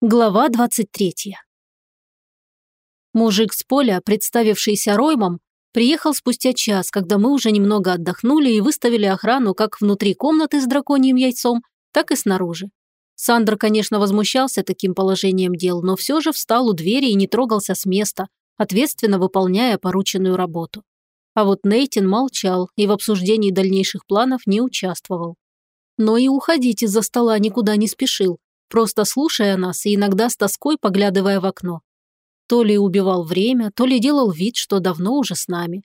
Глава 23. Мужик с поля, представившийся Роймом, приехал спустя час, когда мы уже немного отдохнули и выставили охрану как внутри комнаты с драконьим яйцом, так и снаружи. Сандр, конечно, возмущался таким положением дел, но все же встал у двери и не трогался с места, ответственно выполняя порученную работу. А вот Нейтин молчал и в обсуждении дальнейших планов не участвовал. Но и уходить из-за стола никуда не спешил, просто слушая нас и иногда с тоской поглядывая в окно. То ли убивал время, то ли делал вид, что давно уже с нами.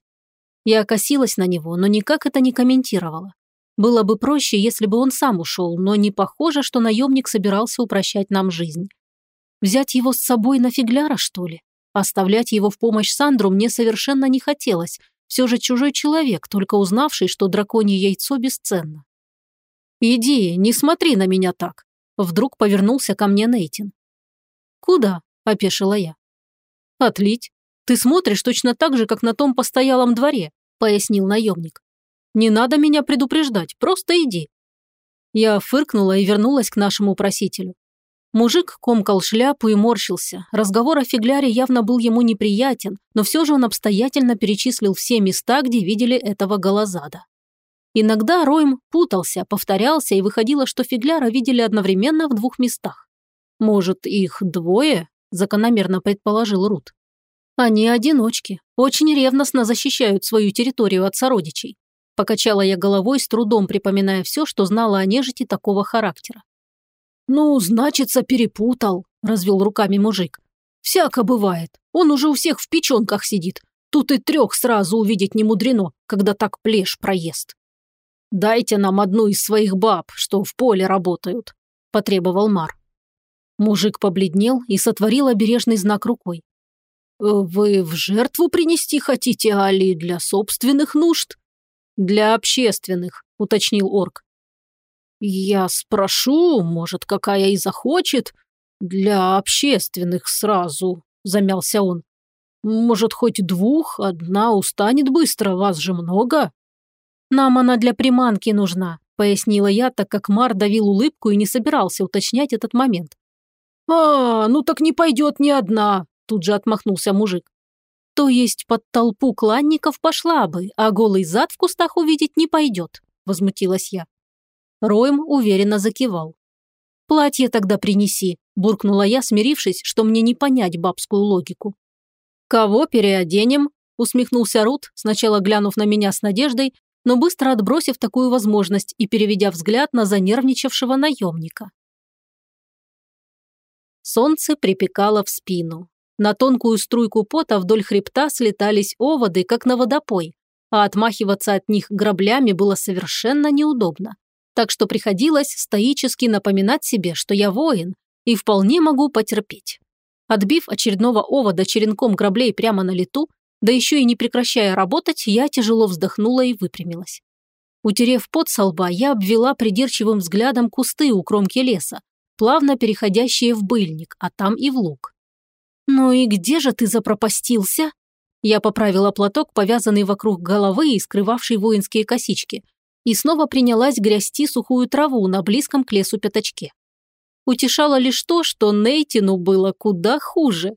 Я косилась на него, но никак это не комментировала. Было бы проще, если бы он сам ушел, но не похоже, что наемник собирался упрощать нам жизнь. Взять его с собой на фигляра, что ли? Оставлять его в помощь Сандру мне совершенно не хотелось. Все же чужой человек, только узнавший, что драконье яйцо бесценно. «Иди, не смотри на меня так», Вдруг повернулся ко мне Нейтин. «Куда?» – опешила я. «Отлить. Ты смотришь точно так же, как на том постоялом дворе», – пояснил наемник. «Не надо меня предупреждать, просто иди». Я фыркнула и вернулась к нашему просителю. Мужик комкал шляпу и морщился. Разговор о фигляре явно был ему неприятен, но все же он обстоятельно перечислил все места, где видели этого голозада. Иногда Ройм путался, повторялся, и выходило, что фигляра видели одновременно в двух местах. «Может, их двое?» – закономерно предположил Рут. «Они одиночки, очень ревностно защищают свою территорию от сородичей», – покачала я головой, с трудом припоминая все, что знала о нежити такого характера. «Ну, значится, перепутал», – развел руками мужик. «Всяко бывает. Он уже у всех в печенках сидит. Тут и трех сразу увидеть не мудрено, когда так плешь проест». «Дайте нам одну из своих баб, что в поле работают», – потребовал Мар. Мужик побледнел и сотворил обережный знак рукой. «Э, «Вы в жертву принести хотите, Али, для собственных нужд?» «Для общественных», – уточнил орк. «Я спрошу, может, какая и захочет. Для общественных сразу», – замялся он. «Может, хоть двух, одна устанет быстро, вас же много?» «Нам она для приманки нужна», – пояснила я, так как Мар давил улыбку и не собирался уточнять этот момент. «А, ну так не пойдет ни одна», – тут же отмахнулся мужик. «То есть под толпу кланников пошла бы, а голый зад в кустах увидеть не пойдет», – возмутилась я. Роем уверенно закивал. «Платье тогда принеси», – буркнула я, смирившись, что мне не понять бабскую логику. «Кого переоденем?» – усмехнулся Рут, сначала глянув на меня с надеждой, но быстро отбросив такую возможность и переведя взгляд на занервничавшего наемника. Солнце припекало в спину. На тонкую струйку пота вдоль хребта слетались оводы, как на водопой, а отмахиваться от них граблями было совершенно неудобно. Так что приходилось стоически напоминать себе, что я воин и вполне могу потерпеть. Отбив очередного овода черенком граблей прямо на лету, да еще и не прекращая работать, я тяжело вздохнула и выпрямилась. Утерев пот со лба, я обвела придирчивым взглядом кусты у кромки леса, плавно переходящие в быльник, а там и в луг. «Ну и где же ты запропастился?» Я поправила платок, повязанный вокруг головы и скрывавший воинские косички, и снова принялась грязти сухую траву на близком к лесу пятачке. Утешало лишь то, что Нейтину было куда хуже.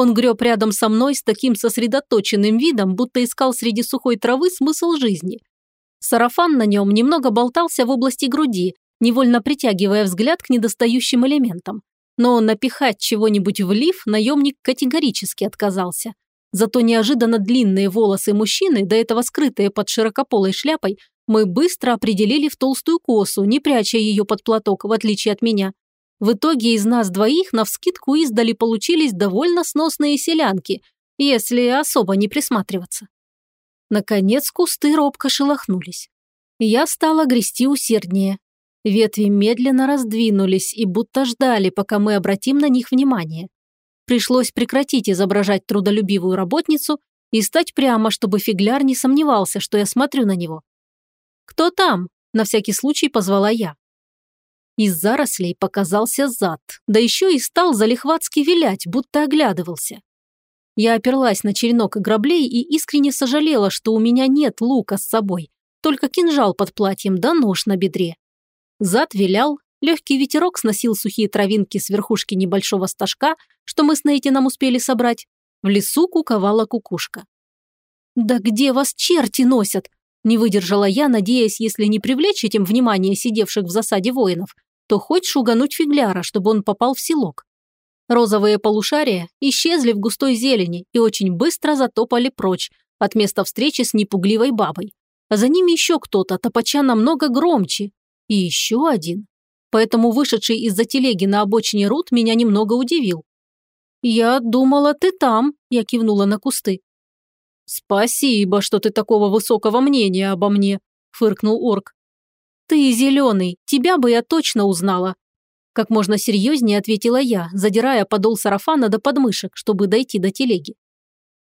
Он греб рядом со мной с таким сосредоточенным видом, будто искал среди сухой травы смысл жизни. Сарафан на нем немного болтался в области груди, невольно притягивая взгляд к недостающим элементам. Но напихать чего-нибудь в лиф наемник категорически отказался. Зато неожиданно длинные волосы мужчины, до этого скрытые под широкополой шляпой, мы быстро определили в толстую косу, не пряча ее под платок, в отличие от меня. В итоге из нас двоих навскидку издали получились довольно сносные селянки, если особо не присматриваться. Наконец кусты робко шелохнулись. Я стала грести усерднее. Ветви медленно раздвинулись и будто ждали, пока мы обратим на них внимание. Пришлось прекратить изображать трудолюбивую работницу и стать прямо, чтобы фигляр не сомневался, что я смотрю на него. «Кто там?» – на всякий случай позвала я. Из зарослей показался зад, да еще и стал залихватски вилять, будто оглядывался. Я оперлась на черенок граблей и искренне сожалела, что у меня нет лука с собой, только кинжал под платьем да нож на бедре. Зад вилял, Легкий ветерок сносил сухие травинки с верхушки небольшого стажка, что мы с Нейтином успели собрать. В лесу куковала кукушка. «Да где вас черти носят?» Не выдержала я, надеясь, если не привлечь этим внимание сидевших в засаде воинов, то хоть шугануть фигляра, чтобы он попал в селок. Розовые полушария исчезли в густой зелени и очень быстро затопали прочь от места встречи с непугливой бабой. А за ними еще кто-то, топача намного громче. И еще один. Поэтому вышедший из-за телеги на обочине Рут меня немного удивил. «Я думала, ты там», – я кивнула на кусты. «Спасибо, что ты такого высокого мнения обо мне», – фыркнул орк. «Ты зеленый, тебя бы я точно узнала», как можно серьезнее ответила я, задирая подол сарафана до подмышек, чтобы дойти до телеги.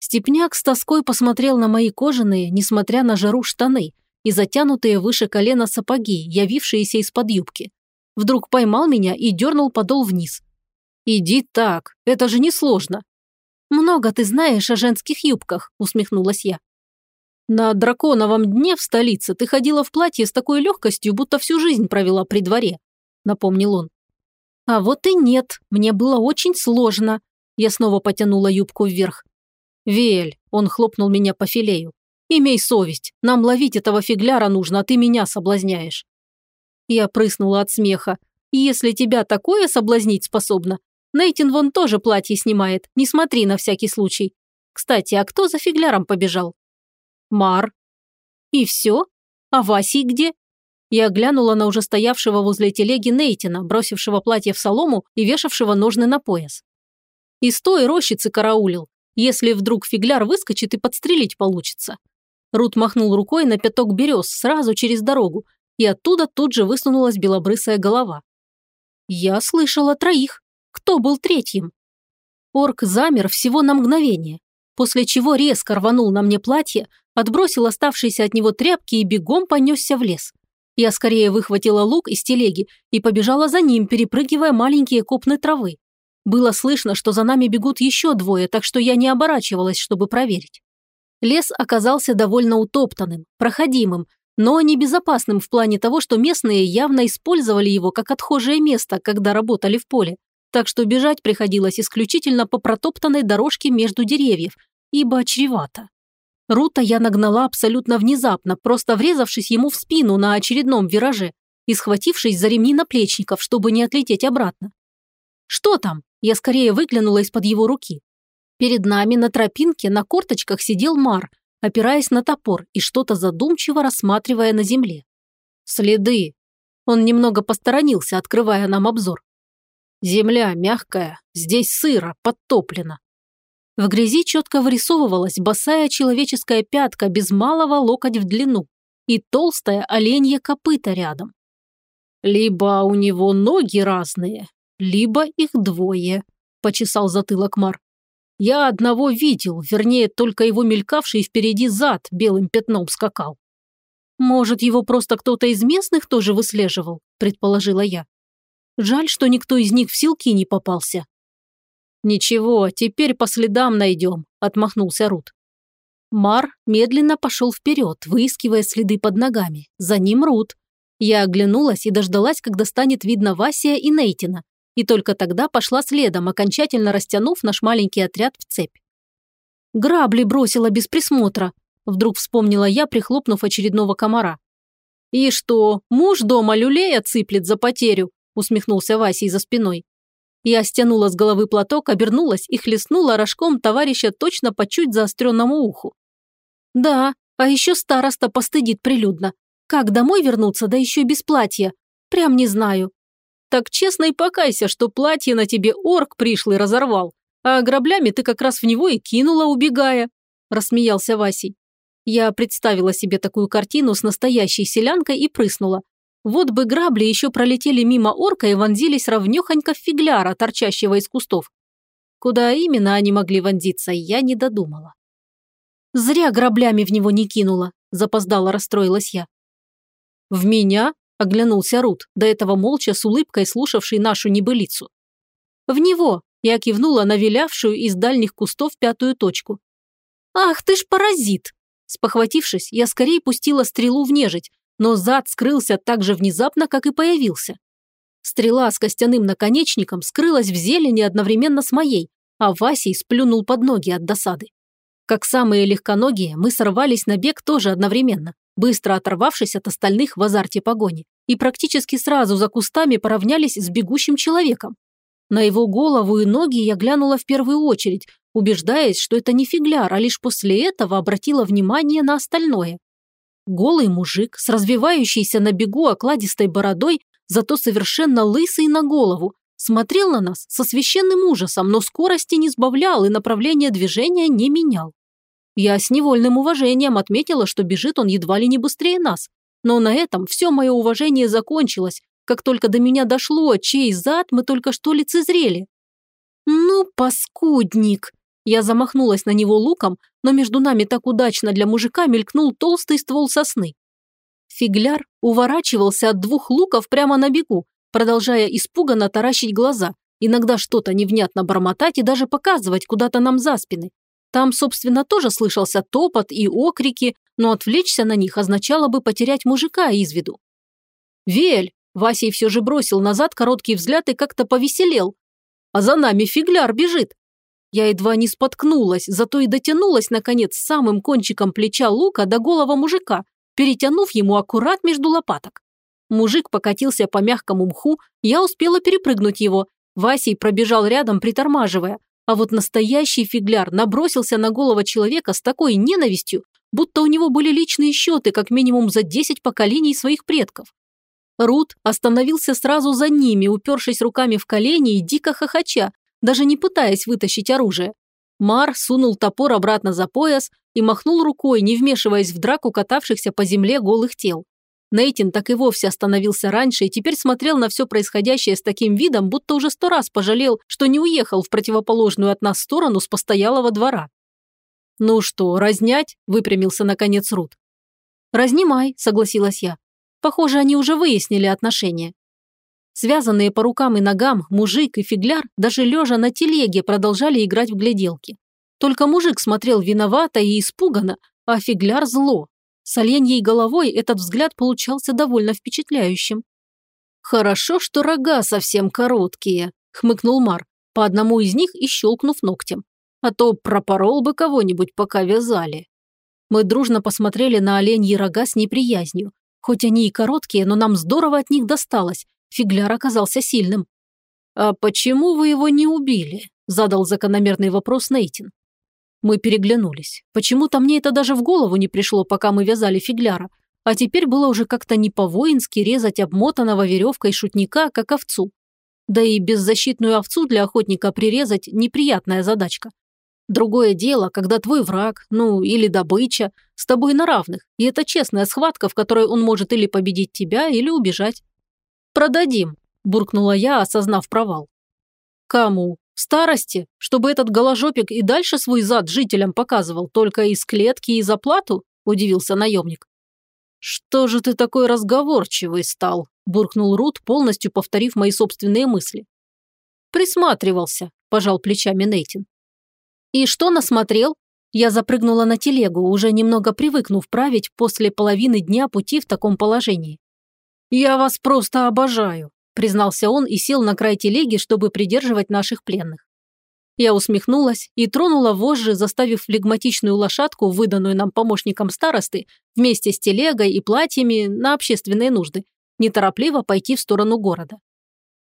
Степняк с тоской посмотрел на мои кожаные, несмотря на жару штаны, и затянутые выше колена сапоги, явившиеся из-под юбки. Вдруг поймал меня и дернул подол вниз. «Иди так, это же несложно». «Много ты знаешь о женских юбках», – усмехнулась я. «На драконовом дне в столице ты ходила в платье с такой легкостью, будто всю жизнь провела при дворе», – напомнил он. А вот и нет, мне было очень сложно. Я снова потянула юбку вверх. «Вель», – он хлопнул меня по филею. «Имей совесть, нам ловить этого фигляра нужно, а ты меня соблазняешь». Я прыснула от смеха. «Если тебя такое соблазнить способно, Нейтин вон тоже платье снимает, не смотри на всякий случай. Кстати, а кто за фигляром побежал?» «Мар». «И все? А Васий где?» Я глянула на уже стоявшего возле телеги Нейтина, бросившего платье в солому и вешавшего ножны на пояс. Из той рощицы караулил, если вдруг фигляр выскочит и подстрелить получится. Рут махнул рукой на пяток берез сразу через дорогу, и оттуда тут же высунулась белобрысая голова. Я слышала троих. Кто был третьим? Орк замер всего на мгновение, после чего резко рванул на мне платье, отбросил оставшиеся от него тряпки и бегом понесся в лес. Я скорее выхватила лук из телеги и побежала за ним, перепрыгивая маленькие копны травы. Было слышно, что за нами бегут еще двое, так что я не оборачивалась, чтобы проверить. Лес оказался довольно утоптанным, проходимым, но небезопасным в плане того, что местные явно использовали его как отхожее место, когда работали в поле, так что бежать приходилось исключительно по протоптанной дорожке между деревьев, ибо чревато. Рута я нагнала абсолютно внезапно, просто врезавшись ему в спину на очередном вираже и схватившись за ремни наплечников, чтобы не отлететь обратно. «Что там?» Я скорее выглянула из-под его руки. Перед нами на тропинке на корточках сидел Мар, опираясь на топор и что-то задумчиво рассматривая на земле. «Следы!» Он немного посторонился, открывая нам обзор. «Земля мягкая, здесь сыро, подтоплено. В грязи четко вырисовывалась босая человеческая пятка без малого локоть в длину и толстая оленья копыта рядом. «Либо у него ноги разные, либо их двое», – почесал затылок Мар. «Я одного видел, вернее, только его мелькавший впереди зад белым пятном скакал». «Может, его просто кто-то из местных тоже выслеживал?» – предположила я. «Жаль, что никто из них в силки не попался». «Ничего, теперь по следам найдем», – отмахнулся Рут. Мар медленно пошел вперед, выискивая следы под ногами. За ним Рут. Я оглянулась и дождалась, когда станет видно Васия и Нейтина. И только тогда пошла следом, окончательно растянув наш маленький отряд в цепь. «Грабли бросила без присмотра», – вдруг вспомнила я, прихлопнув очередного комара. «И что, муж дома люлей отсыплет за потерю?» – усмехнулся Васей за спиной. Я стянула с головы платок, обернулась и хлестнула рожком товарища точно по чуть заостренному уху. Да, а еще староста постыдит прилюдно. Как домой вернуться, да еще без платья? Прям не знаю. Так честно и покайся, что платье на тебе орк пришлый разорвал, а граблями ты как раз в него и кинула, убегая», – рассмеялся Васей. Я представила себе такую картину с настоящей селянкой и прыснула. Вот бы грабли еще пролетели мимо орка и вонзились ровнёхонько в фигляра, торчащего из кустов. Куда именно они могли вонзиться, я не додумала. Зря граблями в него не кинула, запоздала расстроилась я. В меня? Оглянулся Рут, до этого молча с улыбкой слушавший нашу небылицу. В него, я кивнула на вилявшую из дальних кустов пятую точку. «Ах ты ж паразит!» Спохватившись, я скорее пустила стрелу в нежить, но зад скрылся так же внезапно, как и появился. Стрела с костяным наконечником скрылась в зелени одновременно с моей, а Васей сплюнул под ноги от досады. Как самые легконогие, мы сорвались на бег тоже одновременно, быстро оторвавшись от остальных в азарте погони, и практически сразу за кустами поравнялись с бегущим человеком. На его голову и ноги я глянула в первую очередь, убеждаясь, что это не фигляр, а лишь после этого обратила внимание на остальное. Голый мужик с развивающейся на бегу окладистой бородой, зато совершенно лысый на голову, смотрел на нас со священным ужасом, но скорости не сбавлял и направление движения не менял. Я с невольным уважением отметила, что бежит он едва ли не быстрее нас, но на этом все мое уважение закончилось, как только до меня дошло, чей зад мы только что лицезрели. «Ну, паскудник!» Я замахнулась на него луком, но между нами так удачно для мужика мелькнул толстый ствол сосны. Фигляр уворачивался от двух луков прямо на бегу, продолжая испуганно таращить глаза, иногда что-то невнятно бормотать и даже показывать куда-то нам за спины. Там, собственно, тоже слышался топот и окрики, но отвлечься на них означало бы потерять мужика из виду. «Вель!» – Васей все же бросил назад короткий взгляд и как-то повеселел. «А за нами фигляр бежит!» Я едва не споткнулась, зато и дотянулась, наконец, самым кончиком плеча лука до голого мужика, перетянув ему аккурат между лопаток. Мужик покатился по мягкому мху, я успела перепрыгнуть его. Васей пробежал рядом, притормаживая. А вот настоящий фигляр набросился на голову человека с такой ненавистью, будто у него были личные счеты как минимум за 10 поколений своих предков. Рут остановился сразу за ними, упершись руками в колени и дико хохоча, даже не пытаясь вытащить оружие. Мар сунул топор обратно за пояс и махнул рукой, не вмешиваясь в драку катавшихся по земле голых тел. Нейтин так и вовсе остановился раньше и теперь смотрел на все происходящее с таким видом, будто уже сто раз пожалел, что не уехал в противоположную от нас сторону с постоялого двора. «Ну что, разнять?» – выпрямился наконец Рут. «Разнимай», – согласилась я. Похоже, они уже выяснили отношения. Связанные по рукам и ногам, мужик и фигляр даже лежа на телеге продолжали играть в гляделки. Только мужик смотрел виновато и испуганно, а фигляр зло. С оленьей головой этот взгляд получался довольно впечатляющим. «Хорошо, что рога совсем короткие», – хмыкнул Мар, по одному из них и щелкнув ногтем. «А то пропорол бы кого-нибудь, пока вязали». Мы дружно посмотрели на оленьи рога с неприязнью. Хоть они и короткие, но нам здорово от них досталось, Фигляр оказался сильным. «А почему вы его не убили?» – задал закономерный вопрос Нейтин. Мы переглянулись. Почему-то мне это даже в голову не пришло, пока мы вязали фигляра. А теперь было уже как-то не по-воински резать обмотанного веревкой шутника, как овцу. Да и беззащитную овцу для охотника прирезать – неприятная задачка. Другое дело, когда твой враг, ну или добыча, с тобой на равных, и это честная схватка, в которой он может или победить тебя, или убежать. «Продадим», – буркнула я, осознав провал. «Кому? Старости? Чтобы этот голожопик и дальше свой зад жителям показывал, только из клетки и за плату?» – удивился наемник. «Что же ты такой разговорчивый стал?» – буркнул Рут, полностью повторив мои собственные мысли. «Присматривался», – пожал плечами Нейтин. «И что насмотрел?» Я запрыгнула на телегу, уже немного привыкнув править после половины дня пути в таком положении. «Я вас просто обожаю», – признался он и сел на край телеги, чтобы придерживать наших пленных. Я усмехнулась и тронула вожжи, заставив флегматичную лошадку, выданную нам помощником старосты, вместе с телегой и платьями на общественные нужды, неторопливо пойти в сторону города.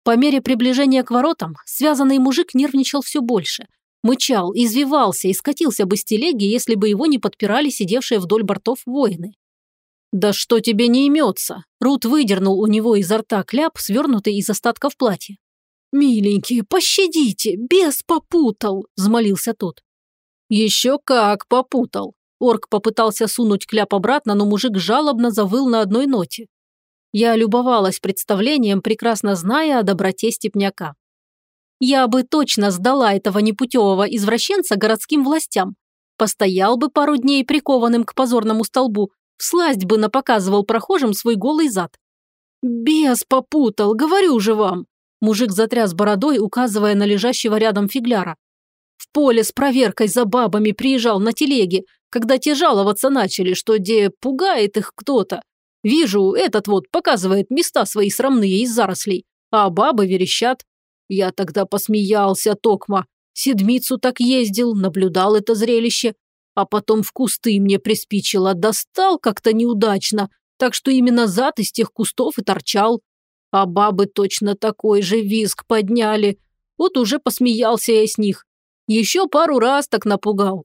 По мере приближения к воротам связанный мужик нервничал все больше. Мычал, извивался и скатился бы с телеги, если бы его не подпирали сидевшие вдоль бортов воины. «Да что тебе не имется?» Рут выдернул у него изо рта кляп, свернутый из остатков платья. «Миленькие, пощадите, бес попутал!» – взмолился тот. «Еще как попутал!» Орк попытался сунуть кляп обратно, но мужик жалобно завыл на одной ноте. Я любовалась представлением, прекрасно зная о доброте степняка. Я бы точно сдала этого непутевого извращенца городским властям. Постоял бы пару дней прикованным к позорному столбу, Всласть бы напоказывал прохожим свой голый зад. «Бес попутал, говорю же вам!» Мужик затряс бородой, указывая на лежащего рядом фигляра. В поле с проверкой за бабами приезжал на телеге, когда те жаловаться начали, что где пугает их кто-то. Вижу, этот вот показывает места свои срамные из зарослей. а бабы верещат. Я тогда посмеялся, Токма. Седмицу так ездил, наблюдал это зрелище, а потом в кусты мне приспичило, достал как-то неудачно, так что именно зад из тех кустов и торчал. А бабы точно такой же визг подняли. Вот уже посмеялся я с них. Еще пару раз так напугал.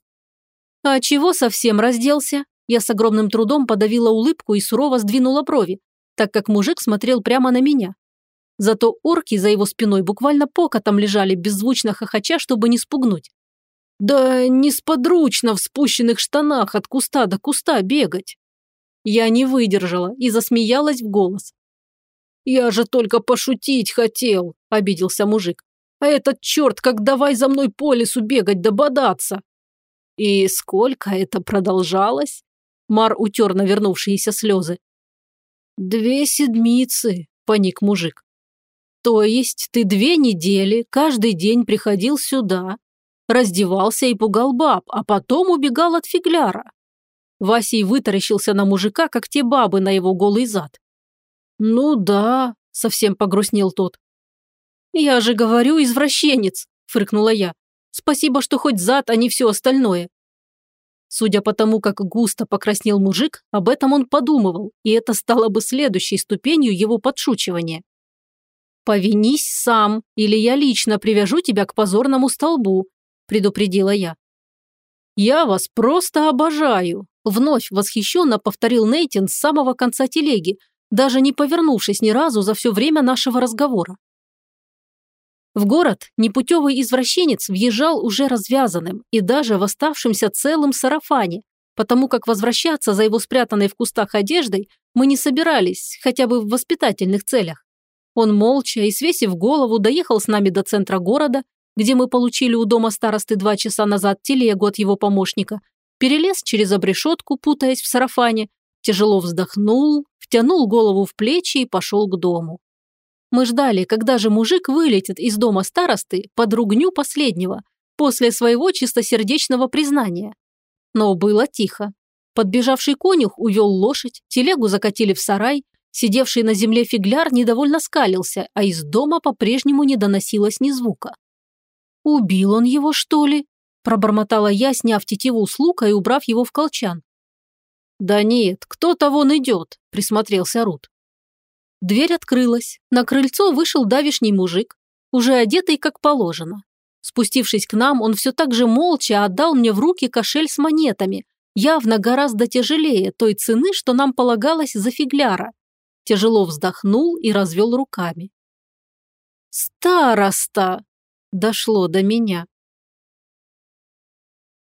А чего совсем разделся? Я с огромным трудом подавила улыбку и сурово сдвинула брови, так как мужик смотрел прямо на меня. Зато орки за его спиной буквально покотом лежали, беззвучно хохоча, чтобы не спугнуть. Да несподручно в спущенных штанах от куста до куста бегать. Я не выдержала и засмеялась в голос. «Я же только пошутить хотел», – обиделся мужик. «А этот черт, как давай за мной по лесу бегать да бодаться!» «И сколько это продолжалось?» Мар утер навернувшиеся слезы. «Две седмицы», – паник мужик. «То есть ты две недели каждый день приходил сюда, раздевался и пугал баб, а потом убегал от фигляра. Васий вытаращился на мужика, как те бабы на его голый зад. «Ну да», – совсем погрустнел тот. «Я же говорю, извращенец», – фыркнула я. «Спасибо, что хоть зад, а не все остальное». Судя по тому, как густо покраснел мужик, об этом он подумывал, и это стало бы следующей ступенью его подшучивания. «Повинись сам, или я лично привяжу тебя к позорному столбу», предупредила я. «Я вас просто обожаю», – вновь восхищенно повторил Нейтин с самого конца телеги, даже не повернувшись ни разу за все время нашего разговора. В город непутевый извращенец въезжал уже развязанным и даже в оставшемся целым сарафане, потому как возвращаться за его спрятанной в кустах одеждой мы не собирались, хотя бы в воспитательных целях. Он молча и свесив голову доехал с нами до центра города где мы получили у дома старосты два часа назад телегу от его помощника, перелез через обрешетку, путаясь в сарафане, тяжело вздохнул, втянул голову в плечи и пошел к дому. Мы ждали, когда же мужик вылетит из дома старосты под ругню последнего, после своего чистосердечного признания. Но было тихо. Подбежавший конюх увел лошадь, телегу закатили в сарай, сидевший на земле фигляр недовольно скалился, а из дома по-прежнему не доносилось ни звука. «Убил он его, что ли?» – пробормотала я, сняв тетиву с лука и убрав его в колчан. «Да нет, кто-то вон идет», – присмотрелся Рут. Дверь открылась. На крыльцо вышел давишний мужик, уже одетый как положено. Спустившись к нам, он все так же молча отдал мне в руки кошель с монетами, явно гораздо тяжелее той цены, что нам полагалось за фигляра. Тяжело вздохнул и развел руками. «Староста!» Дошло до меня.